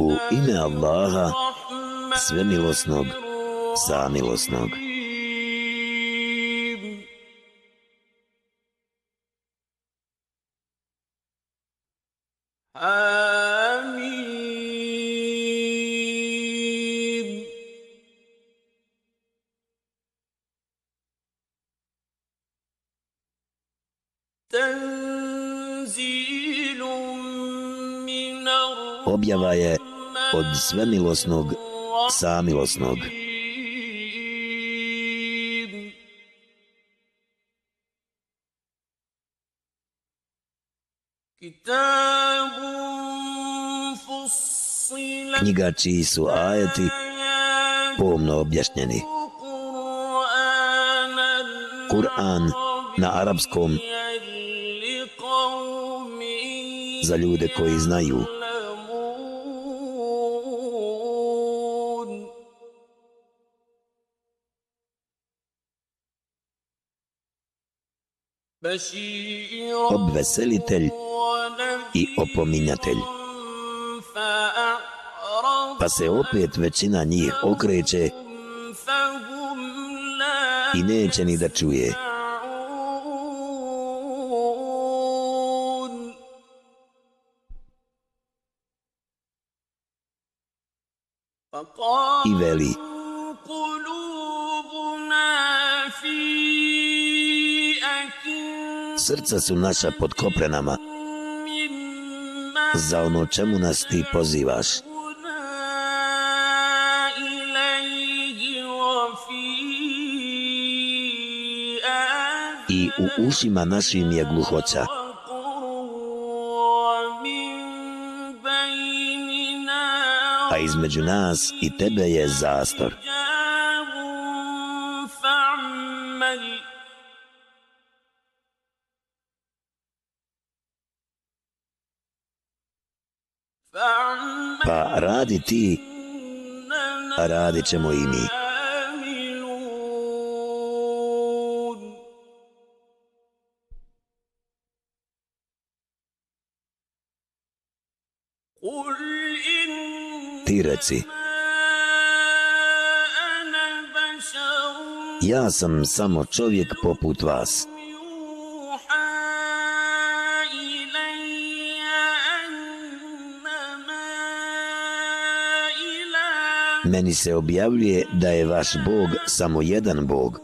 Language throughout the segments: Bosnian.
U ime Allaha, svemilosnog, samilosnog. Svemilosnog, samilosnog. Knjiga čiji su ajeti pomno objašnjeni. Kur'an na arapskom za ljude koji znaju. Obveselitelj i opominjatelj. Pa se opet većina njih okreće i neće ni da čuje. I veli, srca su naša pod koprenama za ono čemu nas ti pozivaš. I u ušima našim je gluhoća. A između nas i tebe je zastor. Pa radi ti, a radit ćemo i mi. Ti reci, ja sam samo čovjek poput vas. Meni se objavljuje da je vaš Bog samo jedan Bog.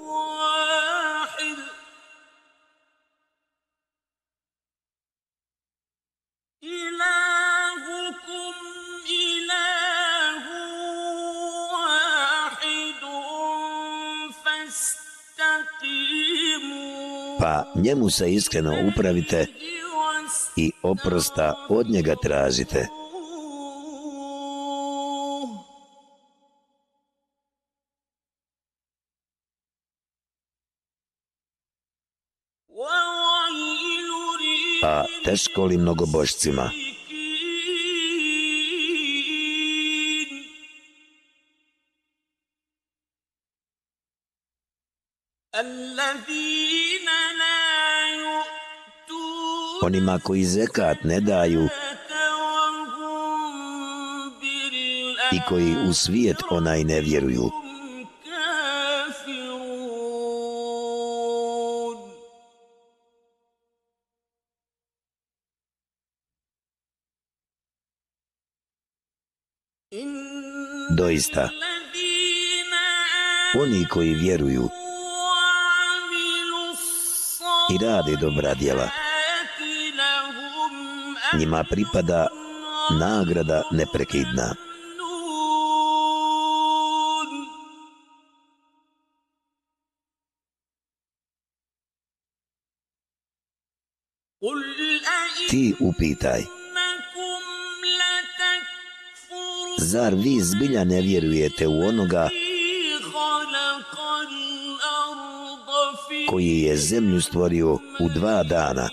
Pa njemu se iskreno upravite i oprosta od njega tražite. A teško li mnogobožcima. Onima koji zekat ne daju i koji u svijet onaj ne vjeruju. Doista, oni koji vjeruju i rade dobra djela, njima pripada nagrada neprekidna. Ti upitaj, Zar vi zbilja ne vjerujete u onoga koji je zemlju stvorio u dva dana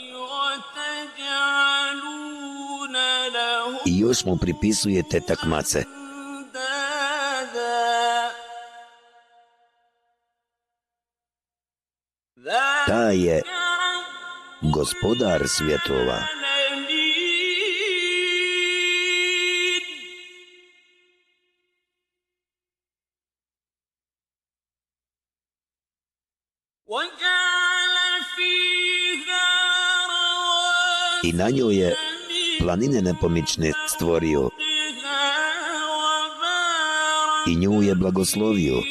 i još mu pripisujete takmace? Ta je gospodar svjetova. I na njoj je planine nepomične stvorio i nju je blagoslovio.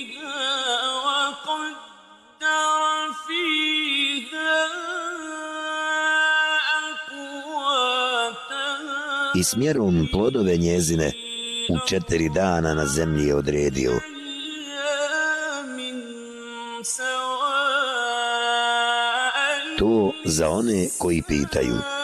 I smjerom plodove njezine u četiri dana na zemlji je odredio. To za one koji pitaju.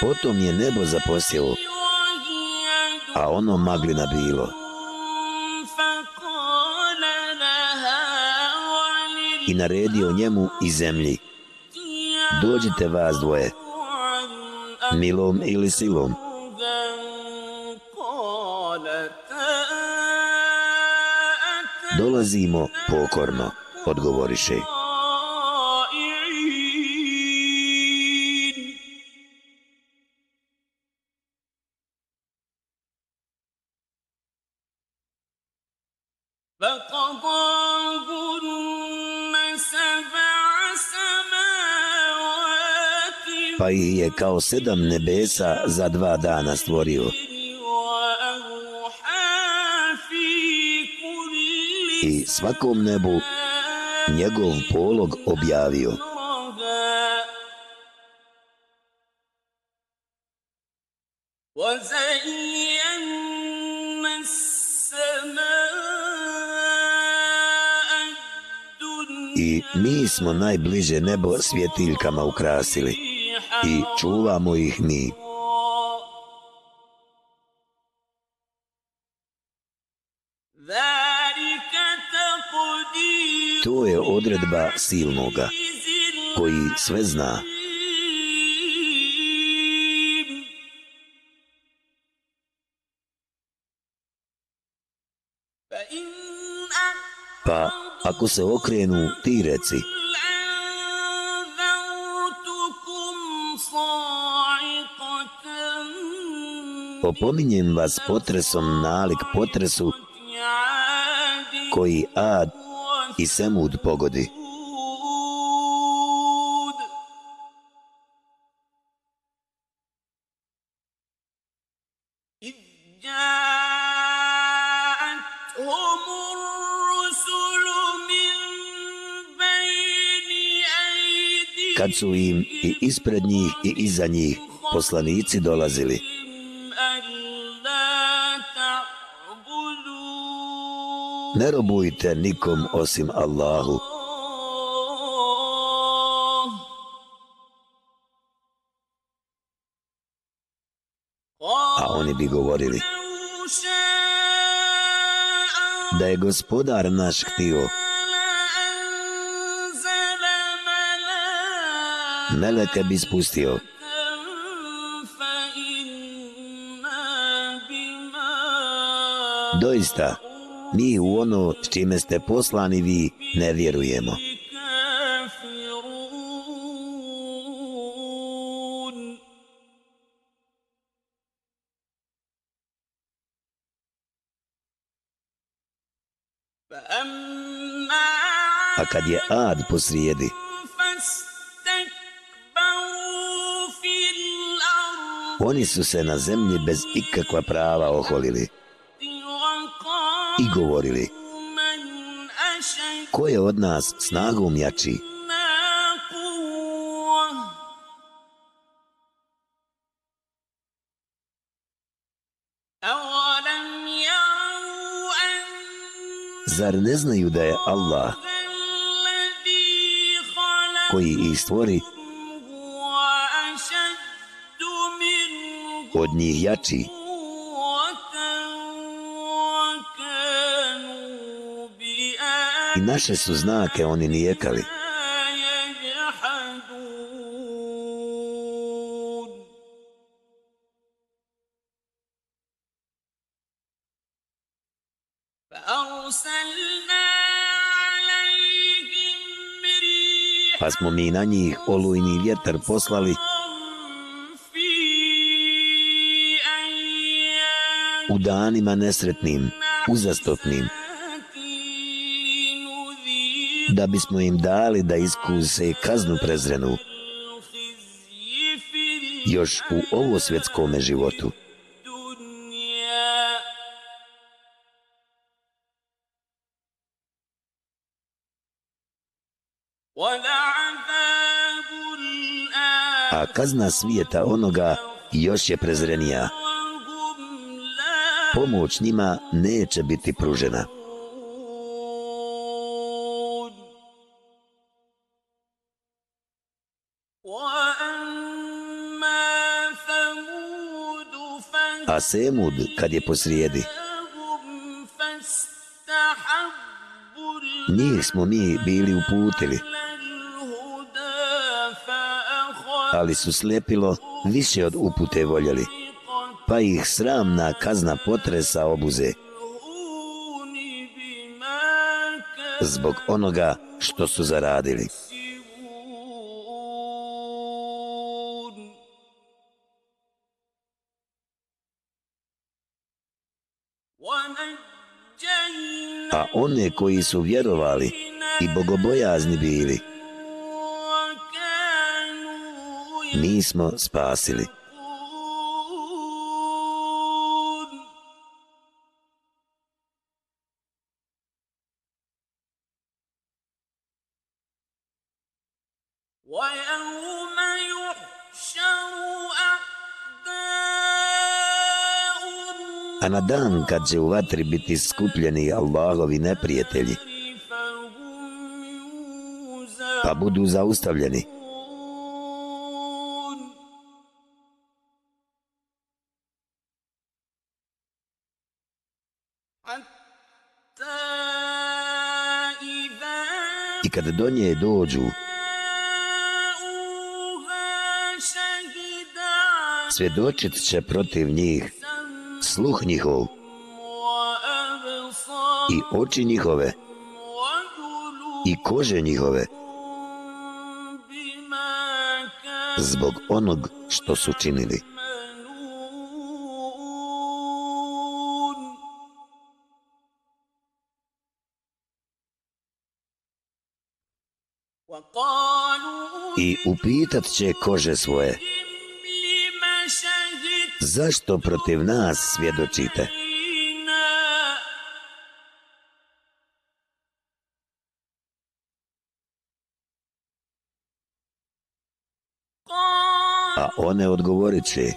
Potom je nebo zaposjelo, a ono maglina bilo. I naredio njemu i zemlji, dođite vas dvoje, milom ili silom. Dolazimo pokorno, odgovoriše. pa ih je kao sedam nebesa za dva dana stvorio. I svakom nebu njegov polog objavio. I mi smo najbliže nebo svjetiljkama ukrasili i čuvamo ih mi. Odredba silnoga, koji sve zna. Pa, ako se okrenu, ti reci, opominjem vas potresom nalik potresu koji Ad i Semud pogodi. Kad su im i ispred njih i iza njih poslanici dolazili, Ne robujte nikom osim Allahu. A oni bi govorili da je gospodar naš htio Meleke bi spustio Doista, mi u ono s čime ste poslani vi ne vjerujemo. A kad je ad posrijedi, oni su se na zemlji bez ikakva prava oholili i govorili Ko je od nas snagom jači? Zar ne znaju da je Allah koji ih stvori od njih jači? I naše su znake oni nijekali. Pa smo mi na njih olujni vjetar poslali u danima nesretnim, uzastopnim, da bismo im dali da iskuse kaznu prezrenu još u ovo svjetskome životu. A kazna svijeta onoga još je prezrenija. Pomoć njima neće biti pružena. A Semud, kad je posrijedi, njih smo mi bili uputili, ali su slepilo više od upute voljeli, pa ih sramna kazna potresa obuze. Zbog onoga što su zaradili. One koji su vjerovali i bogobojazni bili, mi smo spasili. A na dan kad će u vatri biti skupljeni Allahovi neprijatelji, pa budu zaustavljeni, i kad do nje dođu, svjedočit će protiv njih sluh njihov i oči njihove i kože njihove zbog onog što su činili. I upitat će kože svoje zašto protiv nas svjedočite? A one odgovorit će,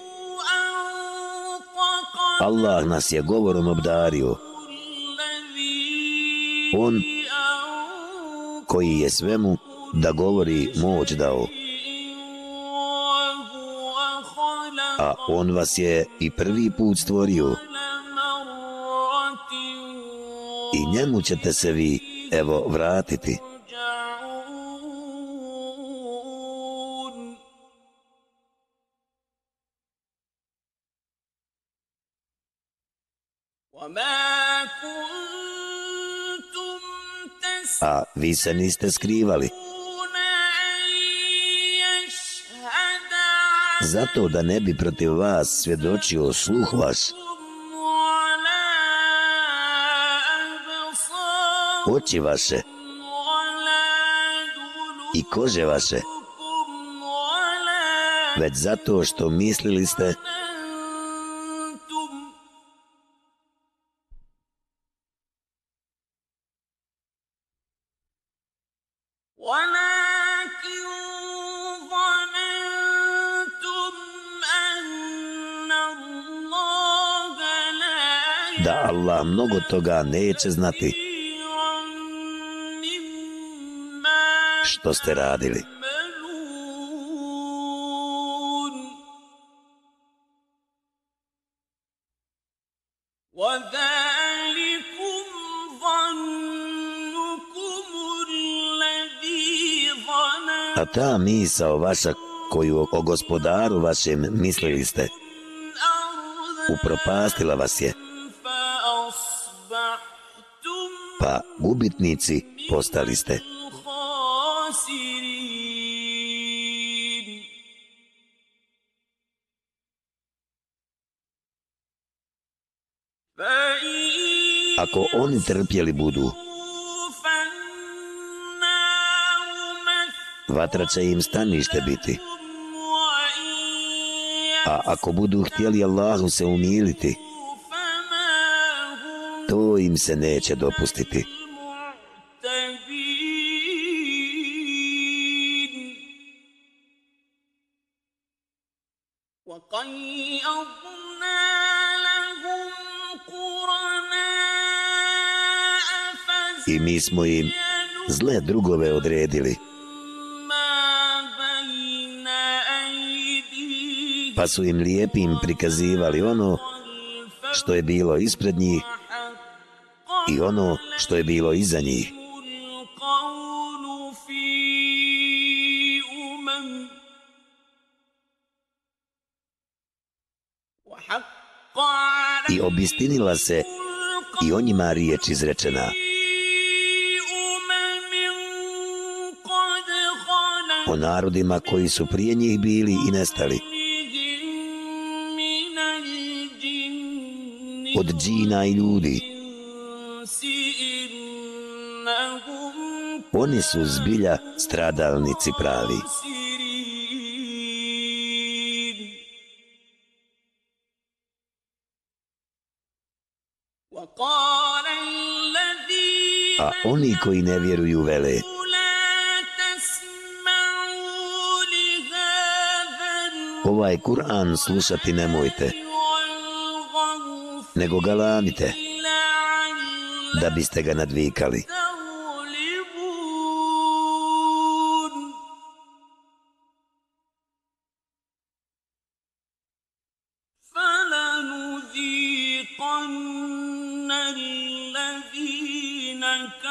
Allah nas je govorom obdario, On koji je svemu da govori moć dao. A on vas je i prvi put stvorio i njemu ćete se vi evo vratiti. A vi se niste skrivali. Zato da ne bi protiv vas svjedočio sluh vas. Oči vaše i kože vaše, već zato što mislili ste mnogo toga neće znati što ste radili. A ta misao vaša koju o gospodaru vašem mislili ste, upropastila vas je gubitnici postali ste. Ako oni trpjeli budu, vatra će im stanište biti. A ako budu htjeli Allahu se umiliti, to im se neće dopustiti. mi smo im zle drugove odredili. Pa su im lijepim prikazivali ono što je bilo ispred njih i ono što je bilo iza njih. I obistinila se i o njima riječ izrečena. po narodima koji su prije njih bili i nestali. Od džina i ljudi. Oni su zbilja stradalnici pravi. A oni koji ne vjeruju vele, ovaj Kur'an slušati nemojte, nego ga lamite, da biste ga nadvikali.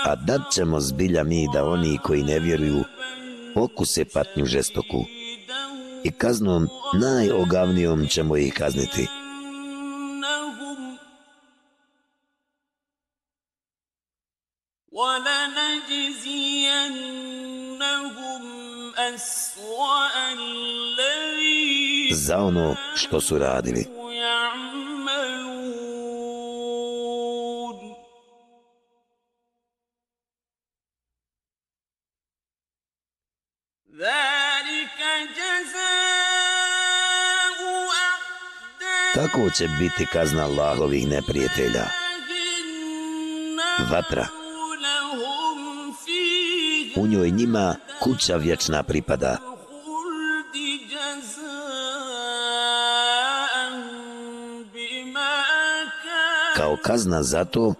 A dat ćemo zbilja mi da oni koji ne vjeruju okuse patnju žestoku i kaznom najogavnijom ćemo ih kazniti. Za ono što su radili. Tako će biti kazna Allahovih neprijatelja. Vatra. U njoj njima kuća vječna pripada. Kao kazna za to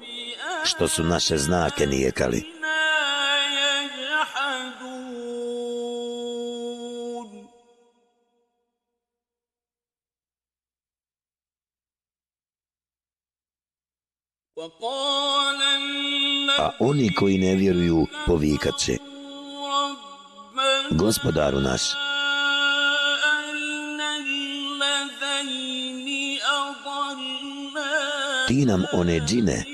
što su naše znake nijekali. koji ne vjeruju povikat će. Gospodaru naš, ti nam one džine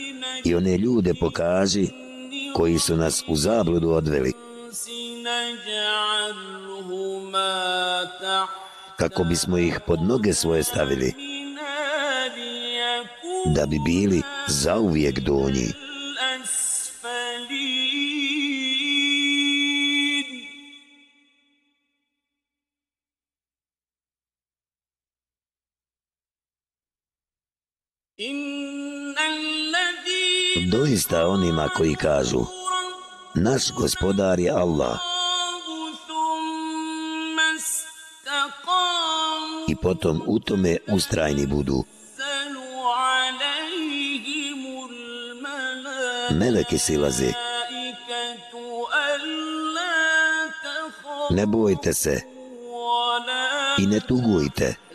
i one ljude pokaži koji su nas u zabludu odveli. Kako bismo ih pod noge svoje stavili, da bi bili zauvijek donji. Doista onima koji kažu Naš gospodar je Allah. I potom u tome ustrajni budu. Meleki silaze. Ne bojte se I ne tugujte.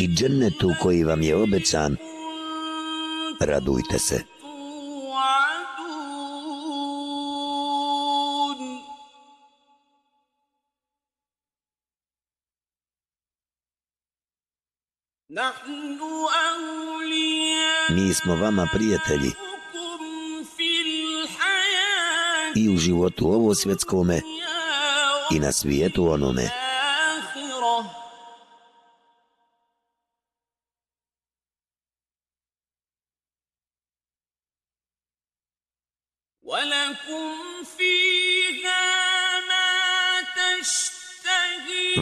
I džennetu koji vam je obećan, radujte se. Nahnu awliya Mi smo vama prijatelji i u životu ovo svjetskome i na svijetu onome.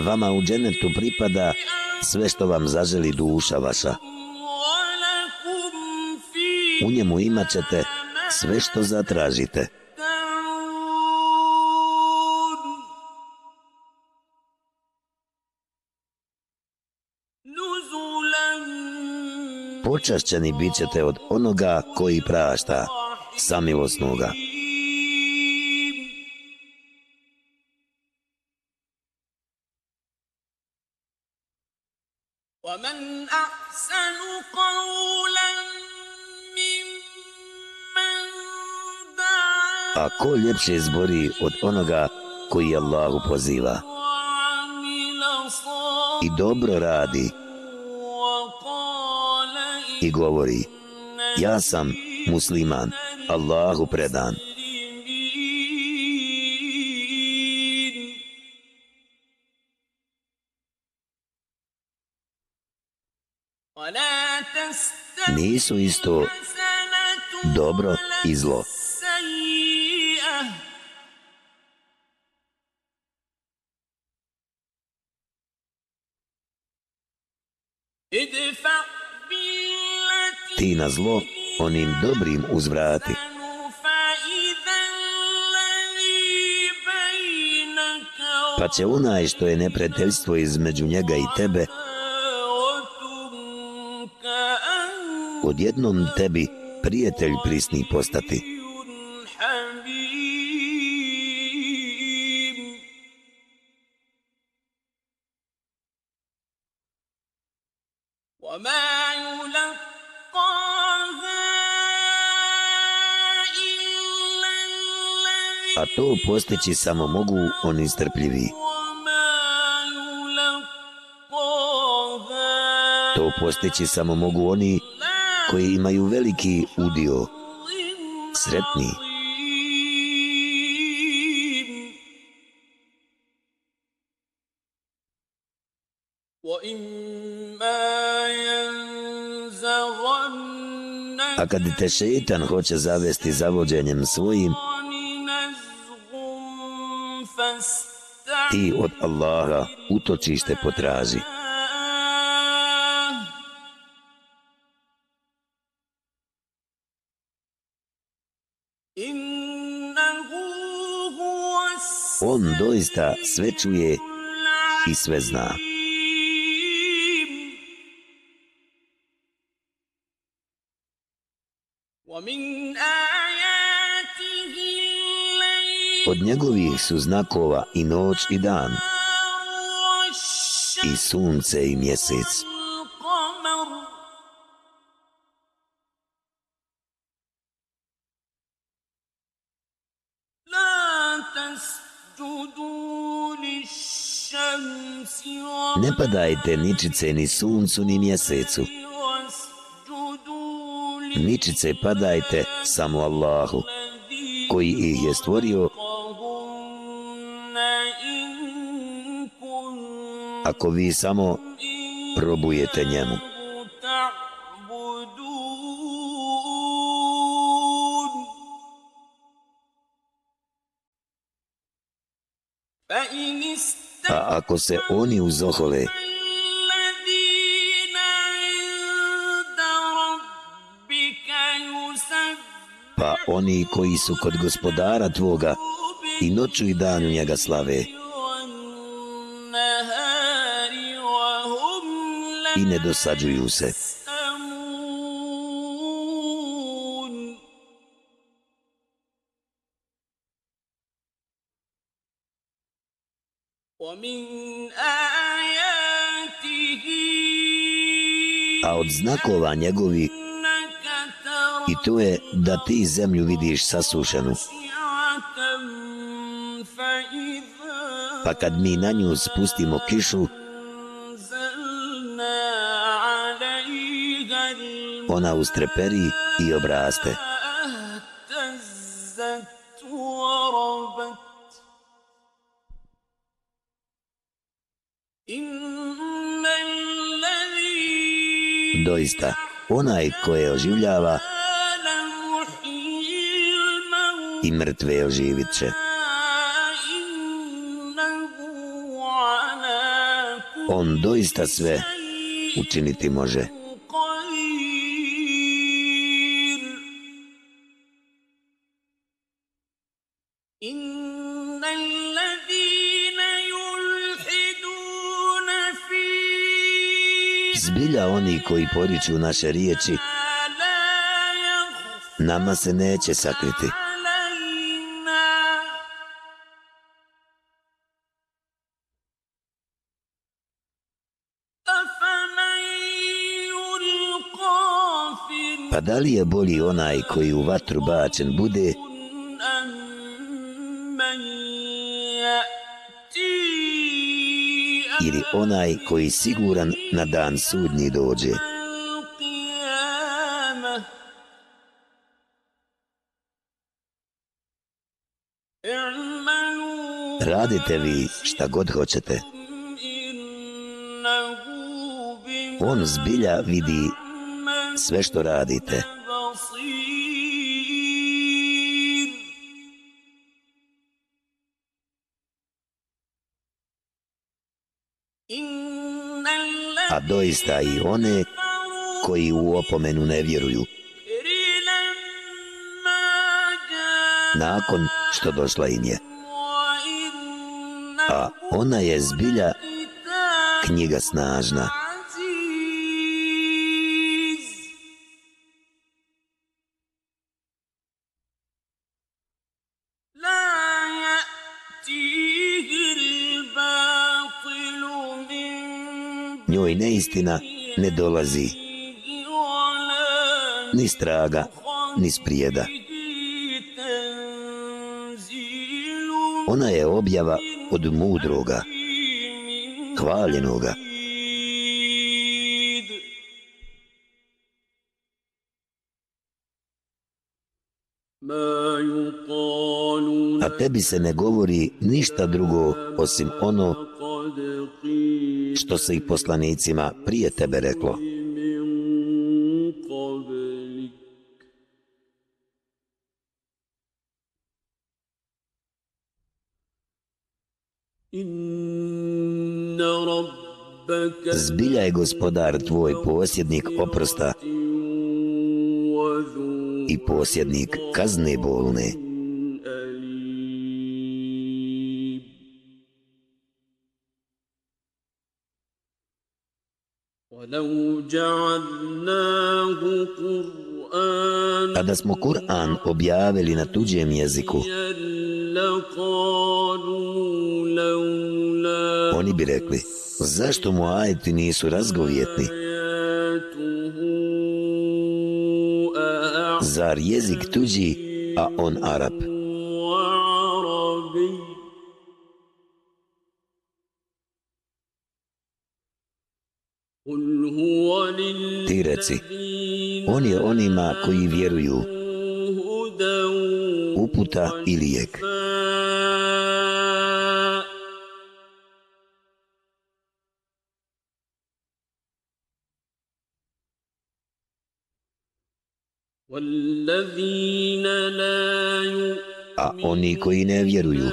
Vama u dženetu pripada sve što vam zaželi duša vaša. ولكم فيها U njemu imat ćete sve što zatražite. تدعون نزلا Počašćeni bit ćete od onoga koji prašta, samilosnoga. ومن أحسن قولا a ko ljepše zbori od onoga koji Allahu poziva? I dobro radi. I govori ja sam musliman Allahu predan. Nisu isto dobro i zlo. Ti na zlo onim dobrim uzvrati, أحسن فإذا الذي بينك pa će onaj što je neprijateljstvo između njega i tebe وعداوة كأنه odjednom tebi prijatelj prisni postati. حميم وما يلقاها إلا A to postići samo mogu oni strpljivi. To postići samo mogu oni koji imaju veliki udio, sretni. kad te šeitan hoće zavesti zavođenjem svojim, ti od Allaha utočište potraži. On doista sve čuje i sve zna. Od njegovih su znakova i noć i dan i sunce i mjesec. Ne padajte ničice ni suncu ni mjesecu. Ničice padajte samo Allahu, koji ih je stvorio ako vi samo probujete njemu. A ako se oni uzohole, pa oni koji su kod gospodara tvoga i noću i danu njega slave, i ne dosađuju se. A od znakova njegovi i to je da ti zemlju vidiš sasušenu. Pa kad mi na nju spustimo kišu, ona ustreperi i obraste. Doista, onaj koje oživljava i mrtve oživit će. On doista sve učiniti može. koji poriču naše riječi nama se neće sakriti. Pa da li je bolji onaj koji u vatru bačen bude ili onaj koji siguran na dan sudnji dođe. Radite vi šta god hoćete. On zbilja vidi sve što radite. Radite. a doista i one koji u opomenu ne vjeruju. Nakon što došla im je. A ona je zbilja knjiga snažna. neistina ne dolazi. Ni straga ni sprijeda. Ona je objava od mudroga hvaljenoga. A tebi se ne govori ništa drugo osim ono što se i poslanicima prije tebe reklo. Zbilja je gospodar tvoj posjednik oprosta i posjednik kazne bolne. A da smo Kur'an objavili na tuđem jeziku, oni bi rekli, zašto mu ajeti nisu razgovjetni? Zar jezik tuđi, a on Arab? Arab? Ti reci, on je onima koji vjeruju. uputa i lijek. A oni koji ne vjeruju,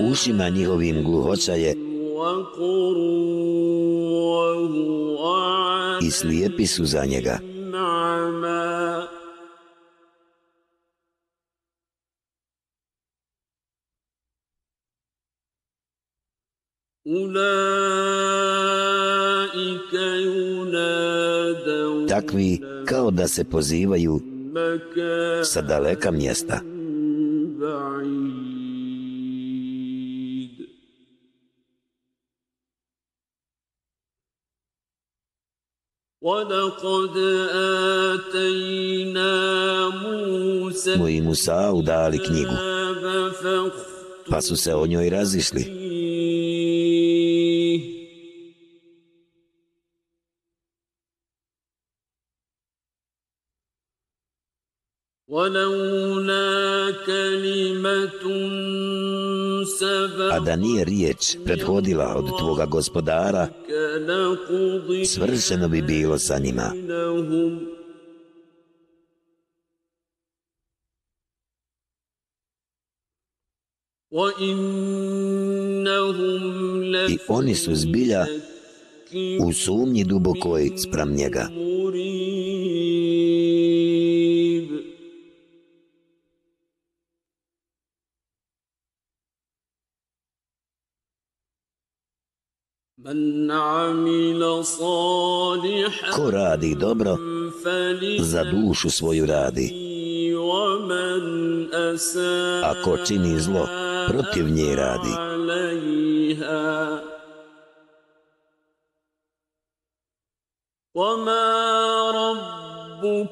u usima njihovim gluhoca je I slijepi su za njega. Takvi kao da se pozivaju sa daleka mjesta. Takvi kao da se pozivaju sa daleka mjesta. بعيد ولقد آتينا موسى Smo i Musa'u dali knjigu, الكتاب فاختلف pa su se o njoj razišli. فيه ولولا كلمة a da nije riječ prethodila od tvoga gospodara, svršeno bi bilo sa njima. I oni su zbilja u sumnji dubokoj spram njega. Ko radi dobro, za dušu svoju radi. A ko čini zlo, protiv nje radi.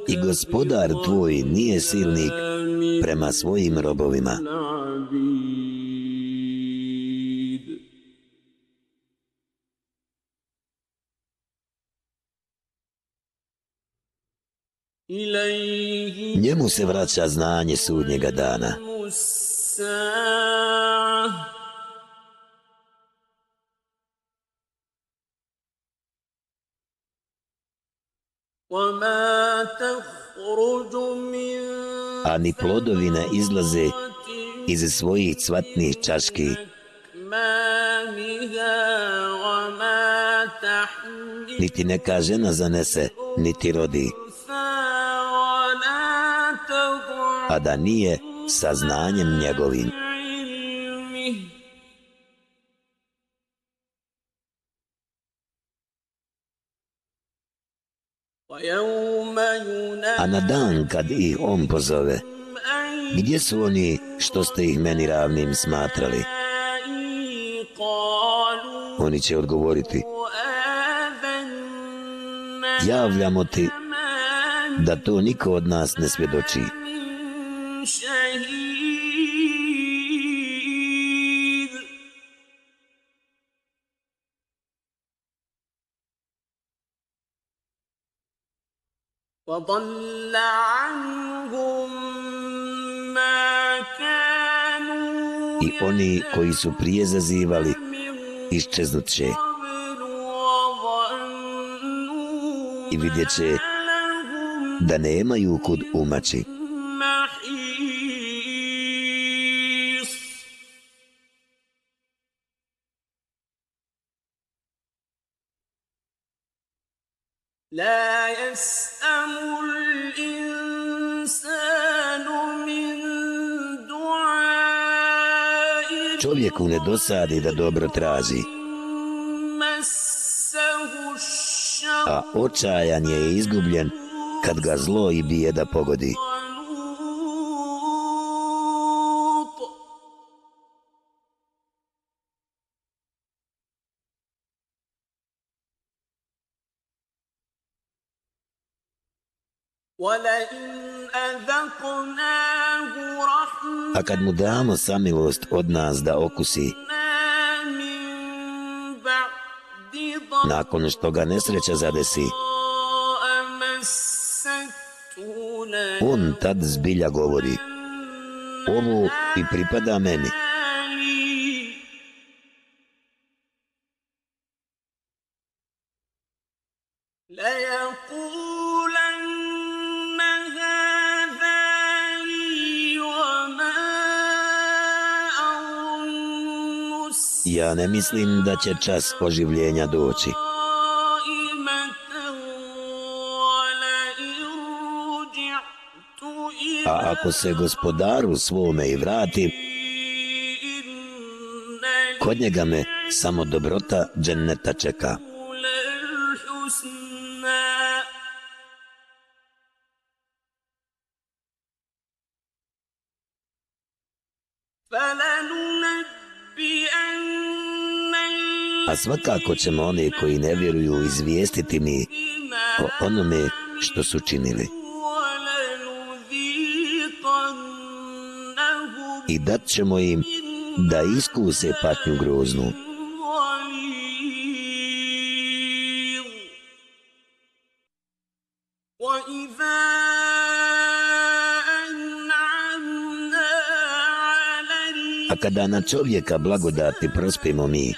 I gospodar tvoj nije silnik prema svojim robovima. I gospodar tvoj nije silnik prema svojim robovima. Njemu se vraća znanje sudnjega dana. A ni plodovina izlaze iz svojih cvatnih čaški. Niti neka žena zanese, niti rodi. a da nije sa znanjem njegovim. A na dan kad ih on pozove, gdje su oni što ste ih meni ravnim smatrali? Oni će odgovoriti, javljamo ti da to niko od nas ne svjedoči. وضل عنهم ما كانوا I oni koji su prije zazivali, iščeznut će قبل وظنوا i vidjet će لهم da nemaju kud umaći. لا يسأم الإنسان من دعاء Čovjeku ne dosadi da dobro traži, مسه الشر a očajan je izgubljen kad ga zlo i bijeda pogodi. A kad mu damo samilost od nas da okusi, nakon što ga nesreća zadesi, on tad zbilja govori, ovo i pripada meni. Ja ne mislim da će čas poživljenja doći. A ako se gospodaru svome i vrati, kod njega me samo dobrota dženneta čeka. svakako ćemo one koji ne vjeruju izvijestiti mi o onome što su činili. I dat ćemo im da iskuse patnju groznu. A kada na čovjeka blagodati prospimo mi,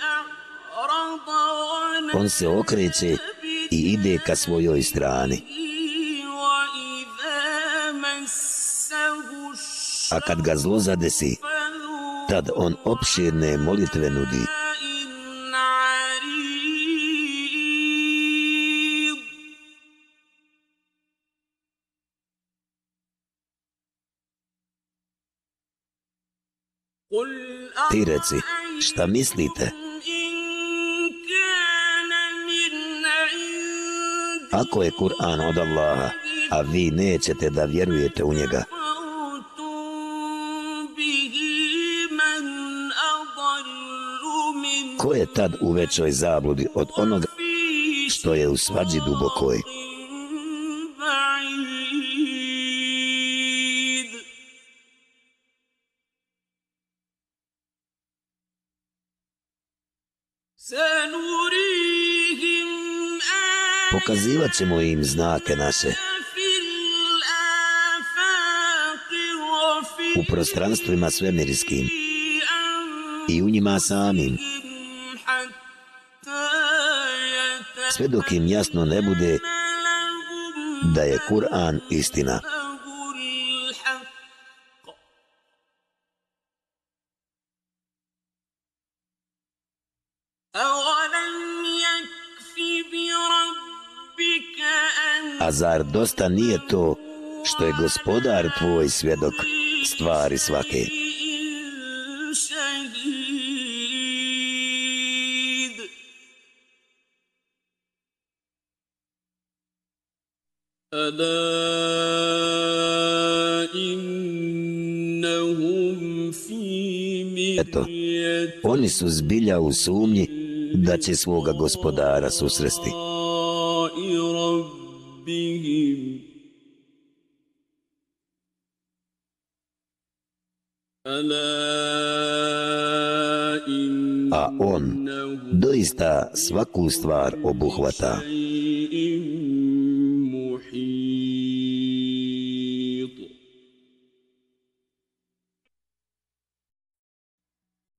on se okreće i ide ka svojoj strani. A kad ga zlo zadesi, tad on opširne molitve nudi. Ti reci, šta mislite? ako je Kur'an od Allaha, a vi nećete da vjerujete u njega. Ko je tad u većoj zabludi od onoga što je u svađi dubokoj? pokazivat ćemo im znake naše. U prostranstvima svemirskim i u njima samim. Sve dok im jasno ne bude da je Kur'an istina. Kur'an istina. zar dosta nije to što je gospodar tvoj svjedok stvari svake? Ala innahum fi Eto, oni su zbilja u sumnji da će svoga gospodara susresti. stvar obuhvata.